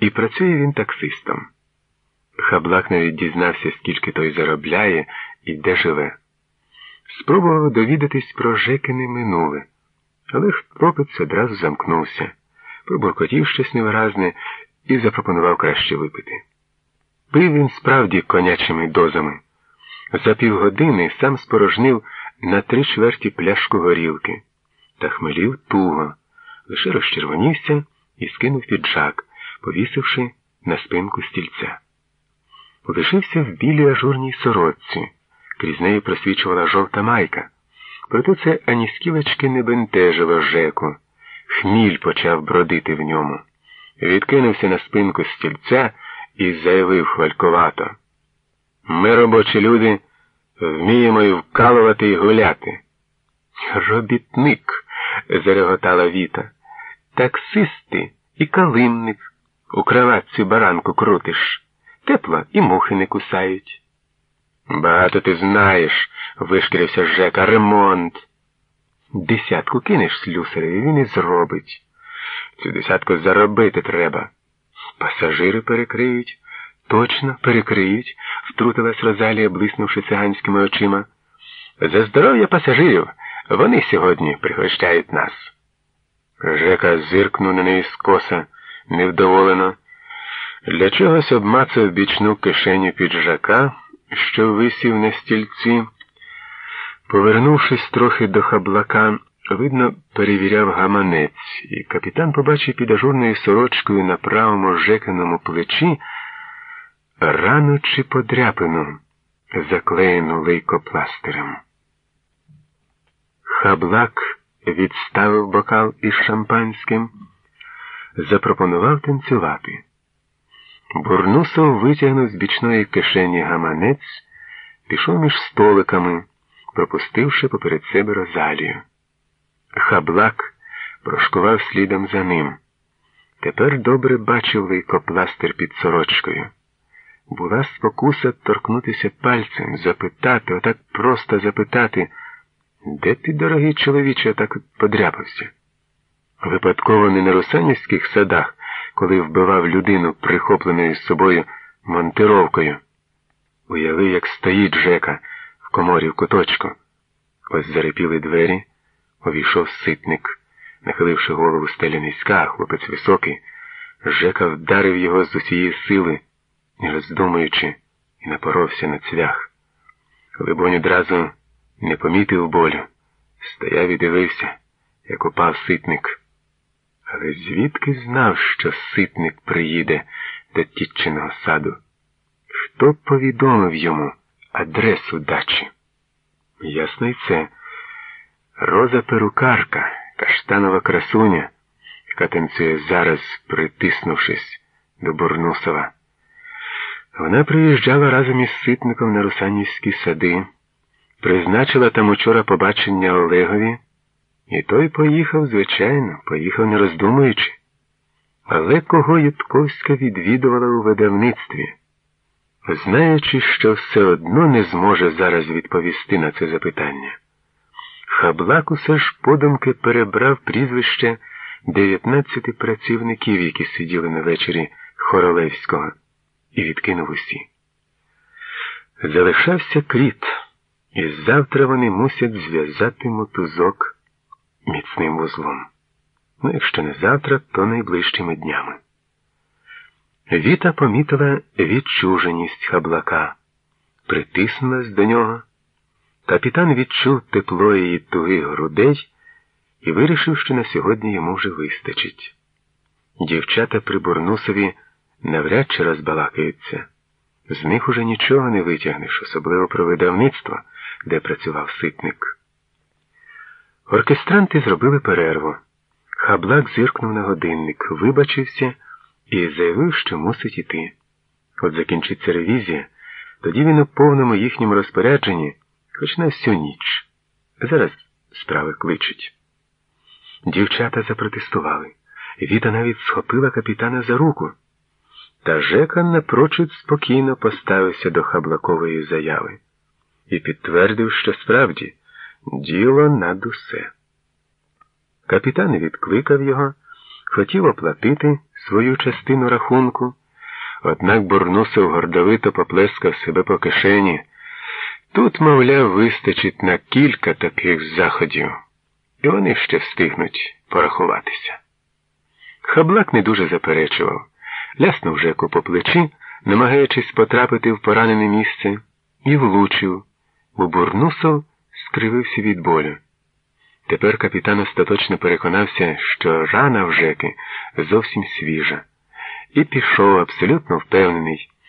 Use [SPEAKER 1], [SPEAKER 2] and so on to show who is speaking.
[SPEAKER 1] і працює він таксистом. Хаблак навіть дізнався, скільки той заробляє і де живе. Спробував довідатись про Жекине минуле, але хлопець одразу замкнувся, пробуркотів щось невиразне і запропонував краще випити. Пив він справді конячими дозами. За півгодини сам спорожнив на три чверті пляшку горілки та хмелів туго, лише розчервонівся і скинув піджак, повісивши на спинку стільця. Лишився в білій ажурній сорочці, крізь неї просвічувала жовта майка. Проте це ані скілечки не бентежило жеку. Хміль почав бродити в ньому. Відкинувся на спинку стільця і заявив хвалькувато. Ми, робочі люди, вміємо і вкалувати і гуляти. Робітник, зареготала Віта. Таксисти і калимник. У кроватці баранку крутиш. Тепло і мухи не кусають. Багато ти знаєш, вишкірився Жека, ремонт. Десятку кинеш слюсареві, він і зробить. Цю десятку заробити треба. Пасажири перекриють, точно перекриють, втрутилась Розалія, блиснувши циганськими очима. За здоров'я пасажирів вони сьогодні пригощають нас. Жека зиркнув на неї скоса, невдоволено. Для чогось обмацав бічну кишеню піджака, що висів на стільці. Повернувшись трохи до хаблака, видно, перевіряв гаманець, і капітан побачив під ажурною сорочкою на правому жекиному плечі рану чи подряпину, заклеєну лейкопластирем. Хаблак відставив бокал із шампанським, запропонував танцювати. Бурнусов витягнув з бічної кишені гаманець, пішов між столиками, пропустивши поперед себе розалію. Хаблак прошкував слідом за ним. Тепер добре бачив лейкопластир під сорочкою. Була спокуса торкнутися пальцем, запитати, отак просто запитати, де ти, дорогий чоловіче, так подряпався? Випадково не на русанівських садах, коли вбивав людину, прихопленою з собою монтировкою. Уяви, як стоїть Жека в коморі в куточку. Ось зарипіли двері, увійшов ситник, нахиливши голову стеля низька, хлопець високий. Жека вдарив його з усієї сили, не роздумуючи, і напоровся на цвях. Либонь одразу не помітив болю, стояв і дивився, як упав ситник. Але звідки знав, що ситник приїде до тітчиного саду? Хто повідомив йому адресу дачі? Ясно й це. Роза перукарка, каштанова красуня, яка танцює зараз, притиснувшись до Бурнусова. Вона приїжджала разом із ситником на русанівські сади, призначила там учора побачення Олегові. І той поїхав, звичайно, поїхав не роздумуючи. Але кого Ютковська відвідувала у видавництві, знаючи, що все одно не зможе зараз відповісти на це запитання. Хаблак усе ж подумки перебрав прізвище дев'ятнадцяти працівників, які сиділи на вечорі Хоролевського, і відкинув усі. Залишався кріт, і завтра вони мусять зв'язати мотузок міцним вузлом. Ну, якщо не завтра, то найближчими днями. Віта помітила відчуженість хаблака, притиснулась до нього. Капітан відчув тепло її тугих грудей і вирішив, що на сьогодні йому вже вистачить. Дівчата при Бурнусові навряд чи розбалакаються. З них уже нічого не витягнеш, особливо про видавництво, де працював ситник. Оркестранти зробили перерву. Хаблак зиркнув на годинник, вибачився і заявив, що мусить іти. От закінчиться ревізія, тоді він у повному їхньому розпорядженні, хоч на всю ніч. Зараз справи кличуть. Дівчата запротестували. Віта навіть схопила капітана за руку. Та Жека напрочуд спокійно поставився до хаблакової заяви і підтвердив, що справді. Діло над усе. Капітан відкликав його, хотів оплатити свою частину рахунку, однак Бурнусов гордовито поплескав себе по кишені. Тут, мовляв, вистачить на кілька таких заходів, і вони ще встигнуть порахуватися. Хаблак не дуже заперечував, ляснув Жеку по плечі, намагаючись потрапити в поранене місце, і влучив, бо Бурнусов скривився від болю. Тепер капітан остаточно переконався, що рана в Жеки зовсім свіжа, і пішов абсолютно впевнений.